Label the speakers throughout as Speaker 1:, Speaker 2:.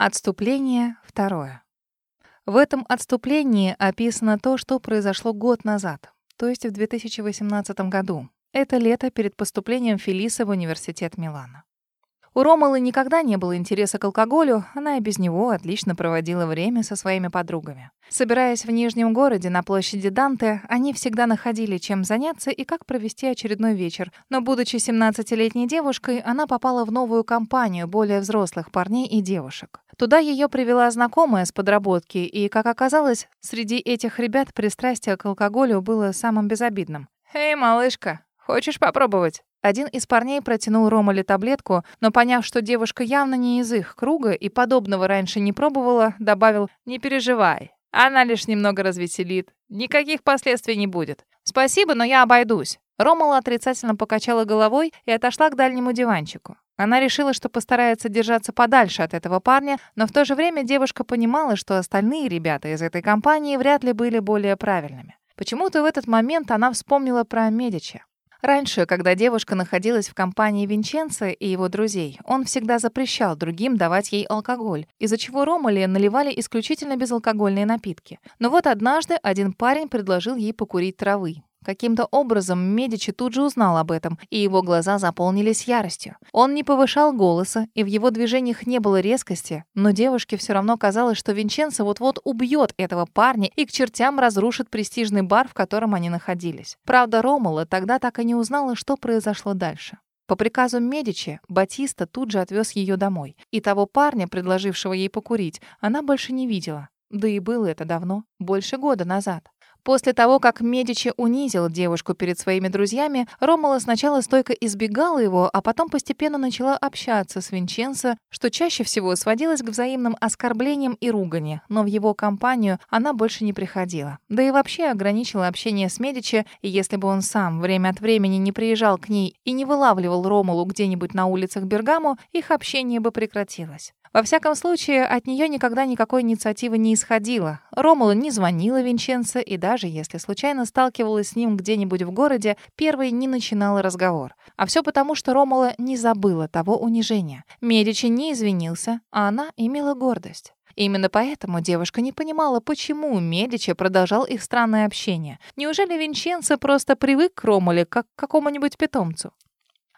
Speaker 1: Отступление второе. В этом отступлении описано то, что произошло год назад, то есть в 2018 году. Это лето перед поступлением Фелисы в университет Милана. У Ромалы никогда не было интереса к алкоголю, она и без него отлично проводила время со своими подругами. Собираясь в Нижнем городе на площади Данте, они всегда находили, чем заняться и как провести очередной вечер. Но, будучи 17-летней девушкой, она попала в новую компанию более взрослых парней и девушек. Туда ее привела знакомая с подработки, и, как оказалось, среди этих ребят пристрастие к алкоголю было самым безобидным. «Эй, малышка, хочешь попробовать?» Один из парней протянул Ромале таблетку, но, поняв, что девушка явно не из их круга и подобного раньше не пробовала, добавил «Не переживай, она лишь немного развеселит. Никаких последствий не будет. Спасибо, но я обойдусь». Ромала отрицательно покачала головой и отошла к дальнему диванчику. Она решила, что постарается держаться подальше от этого парня, но в то же время девушка понимала, что остальные ребята из этой компании вряд ли были более правильными. Почему-то в этот момент она вспомнила про Медичи. Раньше, когда девушка находилась в компании Винченца и его друзей, он всегда запрещал другим давать ей алкоголь, из-за чего Ромали наливали исключительно безалкогольные напитки. Но вот однажды один парень предложил ей покурить травы. Каким-то образом Медичи тут же узнал об этом, и его глаза заполнились яростью. Он не повышал голоса, и в его движениях не было резкости, но девушке все равно казалось, что Винченцо вот-вот убьет этого парня и к чертям разрушит престижный бар, в котором они находились. Правда, Ромула тогда так и не узнала, что произошло дальше. По приказу Медичи Батиста тут же отвез ее домой, и того парня, предложившего ей покурить, она больше не видела. Да и было это давно, больше года назад. После того, как Медичи унизил девушку перед своими друзьями, Ромала сначала стойко избегала его, а потом постепенно начала общаться с Винченцо, что чаще всего сводилось к взаимным оскорблениям и ругани, но в его компанию она больше не приходила. Да и вообще ограничила общение с Медичи, и если бы он сам время от времени не приезжал к ней и не вылавливал Ромалу где-нибудь на улицах Бергамо, их общение бы прекратилось. Во всяком случае, от нее никогда никакой инициативы не исходило. Ромула не звонила Винченцо, и даже если случайно сталкивалась с ним где-нибудь в городе, первой не начинала разговор. А все потому, что Ромула не забыла того унижения. Медичи не извинился, а она имела гордость. Именно поэтому девушка не понимала, почему Медичи продолжал их странное общение. Неужели Винченцо просто привык к Ромуле, как к какому-нибудь питомцу?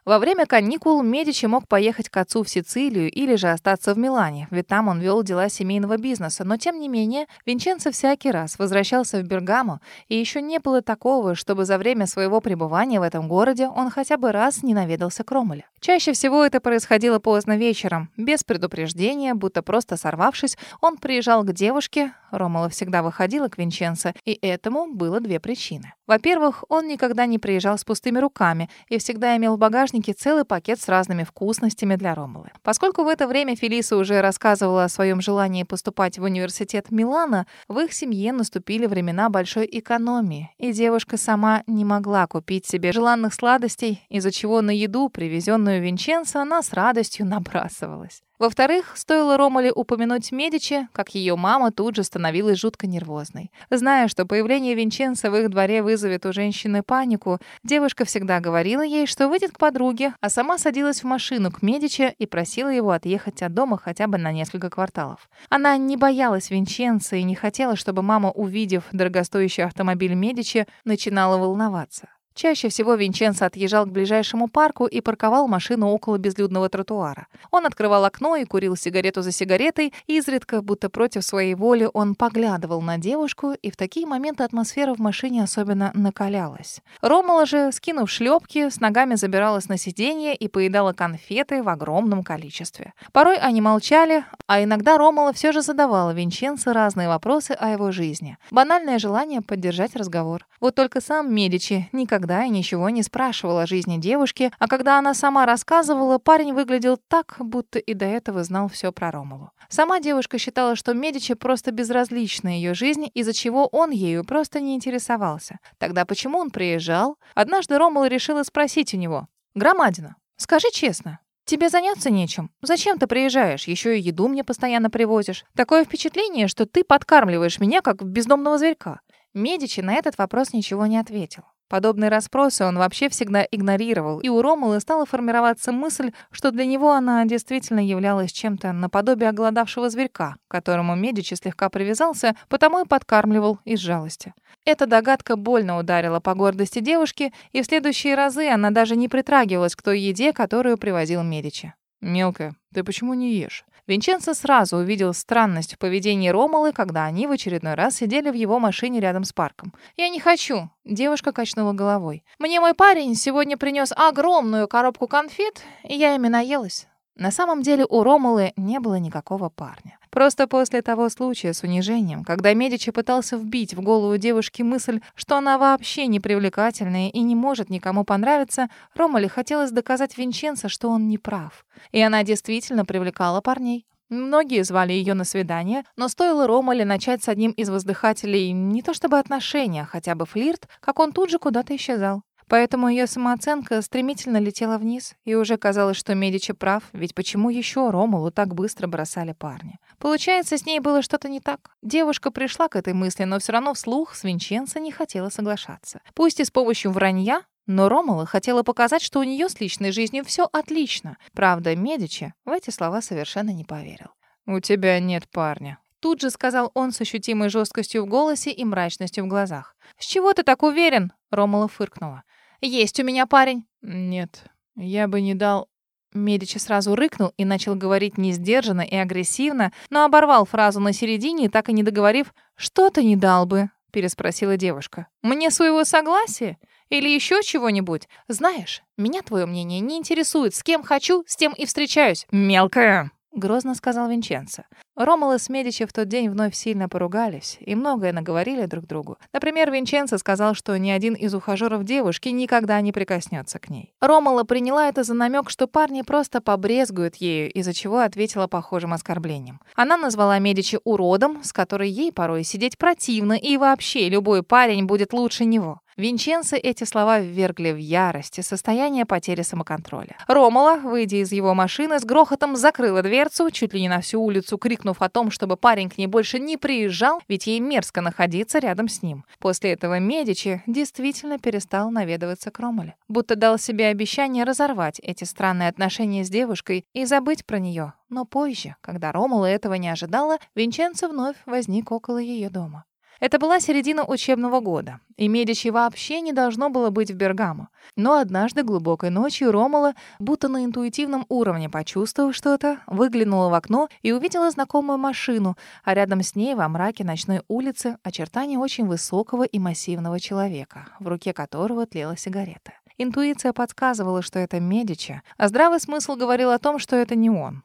Speaker 1: Во время каникул Медичи мог поехать к отцу в Сицилию или же остаться в Милане, ведь там он вел дела семейного бизнеса. Но, тем не менее, Винченцо всякий раз возвращался в Бергамо, и еще не было такого, чтобы за время своего пребывания в этом городе он хотя бы раз не наведался к Ромуле. Чаще всего это происходило поздно вечером, без предупреждения, будто просто сорвавшись, он приезжал к девушке, Ромула всегда выходила к Винченцо, и этому было две причины. Во-первых, он никогда не приезжал с пустыми руками и всегда имел в багажнике целый пакет с разными вкусностями для Ромулы. Поскольку в это время Фелиса уже рассказывала о своем желании поступать в университет Милана, в их семье наступили времена большой экономии, и девушка сама не могла купить себе желанных сладостей, из-за чего на еду, привезенную Винченцо, она с радостью набрасывалась. Во-вторых, стоило Ромале упомянуть Медичи, как ее мама тут же становилась жутко нервозной. Зная, что появление Винченца в их дворе вызовет у женщины панику, девушка всегда говорила ей, что выйдет к подруге, а сама садилась в машину к Медичи и просила его отъехать от дома хотя бы на несколько кварталов. Она не боялась Винченца и не хотела, чтобы мама, увидев дорогостоящий автомобиль Медичи, начинала волноваться. Чаще всего Винченцо отъезжал к ближайшему парку и парковал машину около безлюдного тротуара. Он открывал окно и курил сигарету за сигаретой, изредка, будто против своей воли, он поглядывал на девушку, и в такие моменты атмосфера в машине особенно накалялась. Ромала же, скинув шлепки, с ногами забиралась на сиденье и поедала конфеты в огромном количестве. Порой они молчали, а иногда Ромала все же задавала Винченцо разные вопросы о его жизни. Банальное желание поддержать разговор. Вот только сам Медичи никогда никогда и ничего не спрашивал о жизни девушки, а когда она сама рассказывала, парень выглядел так, будто и до этого знал все про Ромову. Сама девушка считала, что Медичи просто безразлична ее жизни, из-за чего он ею просто не интересовался. Тогда почему он приезжал? Однажды Ромула решила спросить у него. «Громадина, скажи честно, Тебе заняться нечем. Зачем ты приезжаешь? Еще и еду мне постоянно привозишь. Такое впечатление, что ты подкармливаешь меня, как бездомного зверька. Медичи на этот вопрос ничего не ответил. Подобные расспросы он вообще всегда игнорировал, и у Ромулы стала формироваться мысль, что для него она действительно являлась чем-то наподобие оголодавшего зверька, к которому Медичи слегка привязался, потому и подкармливал из жалости. Эта догадка больно ударила по гордости девушки, и в следующие разы она даже не притрагивалась к той еде, которую привозил Медичи. «Мелкая, ты почему не ешь?» Винченцо сразу увидел странность в поведении Ромалы, когда они в очередной раз сидели в его машине рядом с парком. «Я не хочу», — девушка качнула головой. «Мне мой парень сегодня принес огромную коробку конфет, и я ими наелась». На самом деле у Ромулы не было никакого парня. Просто после того случая с унижением, когда Медичи пытался вбить в голову девушки мысль, что она вообще не привлекательная и не может никому понравиться, Ромале хотелось доказать Винченцо, что он не прав. И она действительно привлекала парней. Многие звали ее на свидание, но стоило Ромале начать с одним из воздыхателей не то чтобы отношения, а хотя бы флирт, как он тут же куда-то исчезал. Поэтому ее самооценка стремительно летела вниз, и уже казалось, что Медичи прав, ведь почему еще Ромулу так быстро бросали парни? Получается, с ней было что-то не так. Девушка пришла к этой мысли, но все равно вслух с Винченцо не хотела соглашаться. Пусть и с помощью вранья, но Ромула хотела показать, что у нее с личной жизнью все отлично. Правда, Медичи в эти слова совершенно не поверил. «У тебя нет парня», Тут же сказал он с ощутимой жесткостью в голосе и мрачностью в глазах. «С чего ты так уверен?» Ромула фыркнула. Есть у меня парень. Нет, я бы не дал... Медичи сразу рыкнул и начал говорить несдержанно и агрессивно, но оборвал фразу на середине, так и не договорив «Что ты не дал бы?» — переспросила девушка. «Мне своего согласия? Или еще чего-нибудь? Знаешь, меня твое мнение не интересует. С кем хочу, с тем и встречаюсь. Мелкая!» — грозно сказал Винченцо. Ромала с Медичи в тот день вновь сильно поругались и многое наговорили друг другу. Например, Винченцо сказал, что ни один из ухажеров девушки никогда не прикоснется к ней. Ромала приняла это за намек, что парни просто побрезгуют ею, из-за чего ответила похожим оскорблением. Она назвала Медичи уродом, с которой ей порой сидеть противно, и вообще любой парень будет лучше него. Винченцо эти слова ввергли в ярость и состояние потери самоконтроля. Ромала, выйдя из его машины, с грохотом закрыла дверцу, чуть ли не на всю улицу крикнув о том, чтобы парень к ней больше не приезжал, ведь ей мерзко находиться рядом с ним. После этого Медичи действительно перестал наведываться к Ромале. Будто дал себе обещание разорвать эти странные отношения с девушкой и забыть про нее. Но позже, когда Ромала этого не ожидала, Винченцо вновь возник около ее дома. Это была середина учебного года, и Медичи вообще не должно было быть в Бергамо. Но однажды глубокой ночью Ромала, будто на интуитивном уровне почувствовав что-то, выглянула в окно и увидела знакомую машину, а рядом с ней во мраке ночной улицы очертания очень высокого и массивного человека, в руке которого тлела сигарета. Интуиция подсказывала, что это Медичи, а здравый смысл говорил о том, что это не он.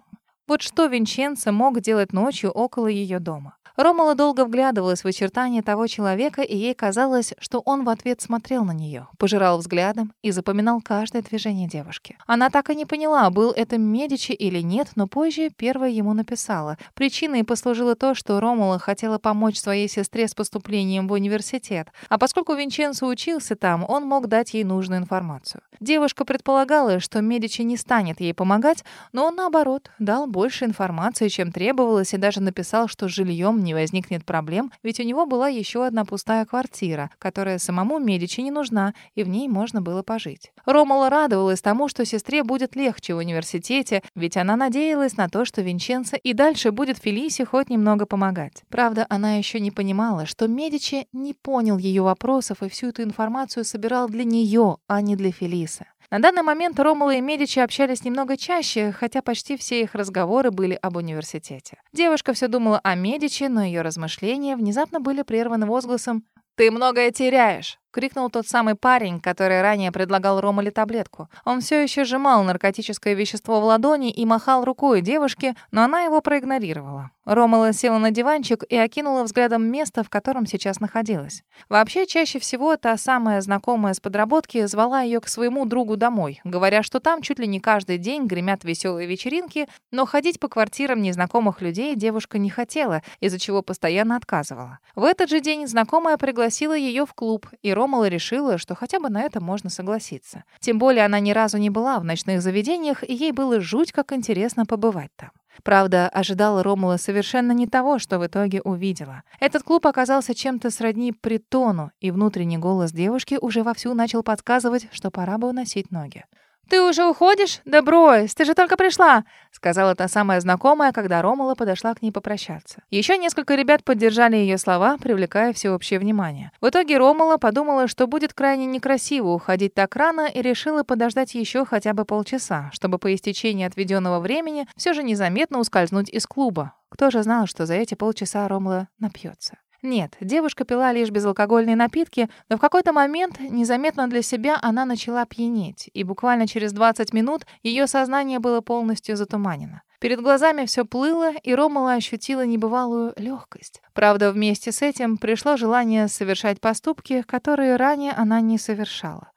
Speaker 1: Вот что Винченцо мог делать ночью около ее дома. Ромала долго вглядывалась в очертания того человека, и ей казалось, что он в ответ смотрел на нее, пожирал взглядом и запоминал каждое движение девушки. Она так и не поняла, был это Медичи или нет, но позже первая ему написала. Причиной послужило то, что Ромала хотела помочь своей сестре с поступлением в университет, а поскольку Винченцо учился там, он мог дать ей нужную информацию. Девушка предполагала, что Медичи не станет ей помогать, но он, наоборот, дал больше информации, чем требовалось, и даже написал, что жильем не возникнет проблем, ведь у него была еще одна пустая квартира, которая самому Медичи не нужна, и в ней можно было пожить. Ромала радовалась тому, что сестре будет легче в университете, ведь она надеялась на то, что Винченцо и дальше будет Фелисе хоть немного помогать. Правда, она еще не понимала, что Медичи не понял ее вопросов и всю эту информацию собирал для нее, а не для Фелисы. На данный момент Ромула и Медичи общались немного чаще, хотя почти все их разговоры были об университете. Девушка все думала о Медичи, но ее размышления внезапно были прерваны возгласом «Ты многое теряешь!» Крикнул тот самый парень, который ранее предлагал Ромале таблетку. Он все еще сжимал наркотическое вещество в ладони и махал рукой девушке, но она его проигнорировала. Ромала села на диванчик и окинула взглядом место, в котором сейчас находилась. Вообще, чаще всего та самая знакомая с подработки звала ее к своему другу домой, говоря, что там чуть ли не каждый день гремят веселые вечеринки, но ходить по квартирам незнакомых людей девушка не хотела, из-за чего постоянно отказывала. В этот же день знакомая пригласила ее в клуб, и Ромала Ромала решила, что хотя бы на это можно согласиться. Тем более она ни разу не была в ночных заведениях, и ей было жуть как интересно побывать там. Правда, ожидала Ромула совершенно не того, что в итоге увидела. Этот клуб оказался чем-то сродни притону, и внутренний голос девушки уже вовсю начал подсказывать, что пора бы уносить ноги. «Ты уже уходишь? Да брось, ты же только пришла!» — сказала та самая знакомая, когда Ромала подошла к ней попрощаться. Еще несколько ребят поддержали ее слова, привлекая всеобщее внимание. В итоге Ромала подумала, что будет крайне некрасиво уходить так рано и решила подождать еще хотя бы полчаса, чтобы по истечении отведенного времени все же незаметно ускользнуть из клуба. Кто же знал, что за эти полчаса Ромала напьется? Нет, девушка пила лишь безалкогольные напитки, но в какой-то момент, незаметно для себя, она начала пьянеть, и буквально через 20 минут ее сознание было полностью затуманено. Перед глазами все плыло, и Ромала ощутила небывалую легкость. Правда, вместе с этим пришло желание совершать поступки, которые ранее она не совершала.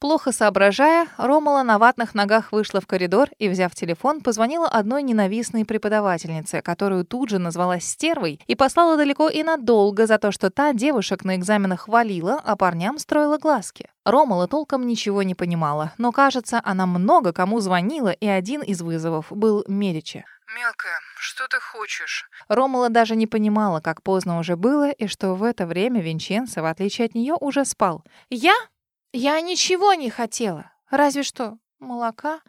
Speaker 1: Плохо соображая, Ромала на ватных ногах вышла в коридор и, взяв телефон, позвонила одной ненавистной преподавательнице, которую тут же назвала стервой, и послала далеко и надолго за то, что та девушек на экзаменах хвалила, а парням строила глазки. Ромала толком ничего не понимала, но, кажется, она много кому звонила, и один из вызовов был Медичи.
Speaker 2: «Мелкая, что ты хочешь?»
Speaker 1: Ромала даже не понимала, как поздно уже было, и что в это время Винченцо, в отличие от нее, уже спал. «Я? Я ничего не хотела. Разве что молока.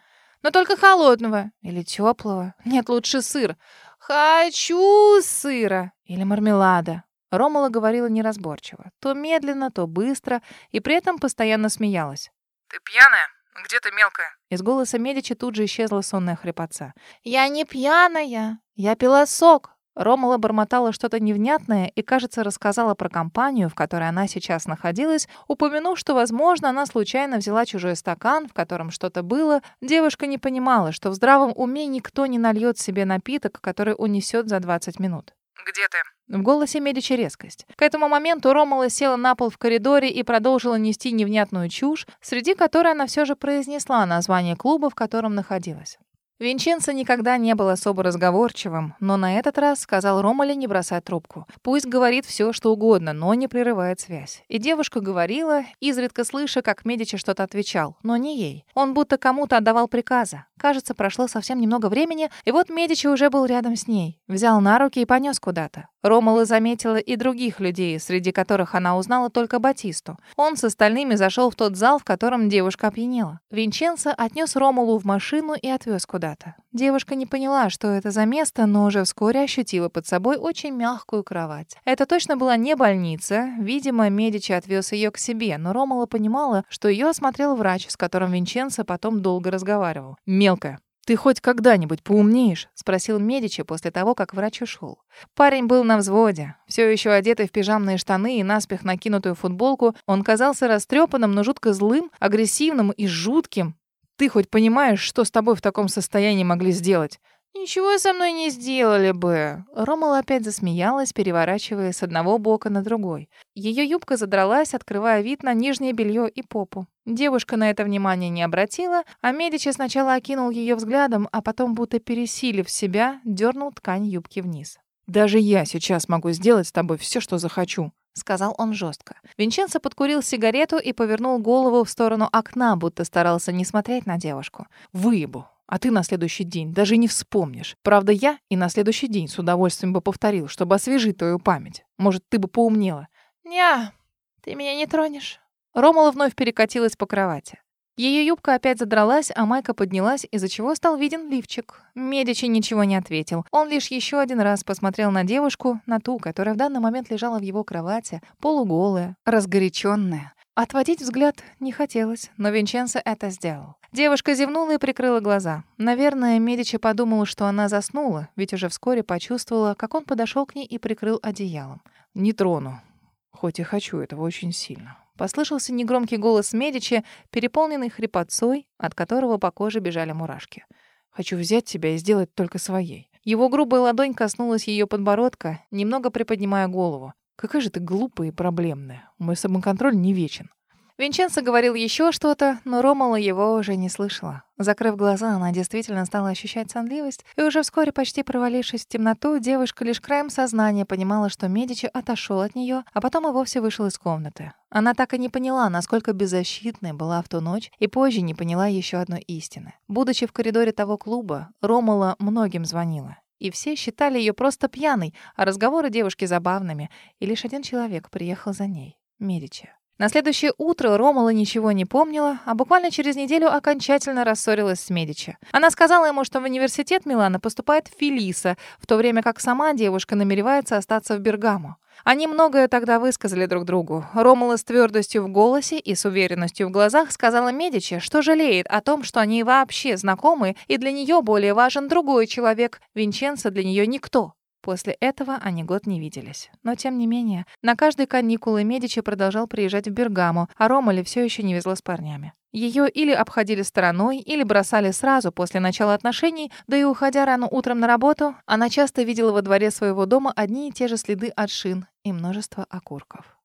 Speaker 1: Но только холодного или теплого. Нет, лучше сыр. Хочу сыра или мармелада. Ромала говорила неразборчиво. То медленно, то быстро, и при этом постоянно смеялась.
Speaker 2: «Ты пьяная? Где ты, мелкая?»
Speaker 1: Из голоса Медичи тут же исчезла сонная хрипотца. «Я не пьяная. Я пила сок. Ромала бормотала что-то невнятное и, кажется, рассказала про компанию, в которой она сейчас находилась, упомянув, что, возможно, она случайно взяла чужой стакан, в котором что-то было. Девушка не понимала, что в здравом уме никто не нальет себе напиток, который унесет за 20 минут.
Speaker 2: «Где ты?»
Speaker 1: В голосе Медичи резкость. К этому моменту Ромала села на пол в коридоре и продолжила нести невнятную чушь, среди которой она все же произнесла название клуба, в котором находилась. Винченцо никогда не был особо разговорчивым, но на этот раз сказал Ромале не бросать трубку. Пусть говорит все, что угодно, но не прерывает связь. И девушка говорила, изредка слыша, как Медичи что-то отвечал, но не ей. Он будто кому-то отдавал приказы. Кажется, прошло совсем немного времени, и вот Медичи уже был рядом с ней. Взял на руки и понес куда-то. Ромала заметила и других людей, среди которых она узнала только Батисту. Он с остальными зашел в тот зал, в котором девушка опьянела. Винченцо отнес Ромалу в машину и отвез куда куда-то. Девушка не поняла, что это за место, но уже вскоре ощутила под собой очень мягкую кровать. Это точно была не больница. Видимо, Медичи отвез ее к себе, но Ромала понимала, что ее осмотрел врач, с которым Винченцо потом долго разговаривал. «Мелкая, «Ты хоть когда-нибудь поумнеешь?» — спросил Медичи после того, как врач ушел. Парень был на взводе. Все еще одетый в пижамные штаны и наспех накинутую футболку, он казался растрепанным, но жутко злым, агрессивным и жутким. Ты хоть понимаешь, что с тобой в таком состоянии могли сделать? «Ничего со мной не сделали бы». Ромала опять засмеялась, переворачивая с одного бока на другой. Ее юбка задралась, открывая вид на нижнее белье и попу. Девушка на это внимание не обратила, а Медичи сначала окинул ее взглядом, а потом, будто пересилив себя, дернул ткань юбки вниз. «Даже я сейчас могу сделать с тобой все, что захочу», — сказал он жестко. Винченцо подкурил сигарету и повернул голову в сторону окна, будто старался не смотреть на девушку. «Выебу. А ты на следующий день даже не вспомнишь. Правда, я и на следующий день с удовольствием бы повторил, чтобы освежить твою память. Может, ты бы поумнела». «Не, ты меня не тронешь». Ромала вновь перекатилась по кровати. Ее юбка опять задралась, а майка поднялась, из-за чего стал виден лифчик. Медичи ничего не ответил. Он лишь еще один раз посмотрел на девушку, на ту, которая в данный момент лежала в его кровати, полуголая, разгоряченная. Отводить взгляд не хотелось, но Винченцо это сделал. Девушка зевнула и прикрыла глаза. Наверное, Медичи подумал, что она заснула, ведь уже вскоре почувствовала, как он подошел к ней и прикрыл одеялом. «Не трону, хоть и хочу этого очень сильно». Послышался негромкий голос Медичи, переполненный хрипотцой, от которого по коже бежали мурашки. «Хочу взять тебя и сделать только своей». Его грубая ладонь коснулась ее подбородка, немного приподнимая голову. «Какая же ты глупая и проблемная. Мой самоконтроль не вечен». Винченцо говорил еще что-то, но Ромала его уже не слышала. Закрыв глаза, она действительно стала ощущать сонливость, и уже вскоре, почти провалившись в темноту, девушка лишь краем сознания понимала, что Медичи отошел от нее, а потом и вовсе вышел из комнаты. Она так и не поняла, насколько беззащитной была в ту ночь, и позже не поняла еще одной истины. Будучи в коридоре того клуба, Ромала многим звонила. И все считали ее просто пьяной, а разговоры девушки забавными, и лишь один человек приехал за ней — Медичи. На следующее утро Ромала ничего не помнила, а буквально через неделю окончательно рассорилась с Медичи. Она сказала ему, что в университет Милана поступает Фелиса, в то время как сама девушка намеревается остаться в Бергамо. Они многое тогда высказали друг другу. Ромала с твердостью в голосе и с уверенностью в глазах сказала Медичи, что жалеет о том, что они вообще знакомы, и для нее более важен другой человек. Винченцо для нее никто. После этого они год не виделись. Но, тем не менее, на каждые каникулы Медичи продолжал приезжать в Бергамо, а Ромале все еще не везло с парнями. Ее или обходили стороной, или бросали сразу после начала отношений, да и уходя рано утром на работу, она часто видела во дворе своего дома одни и те же следы от шин и множество окурков.